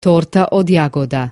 Torta od jagoda.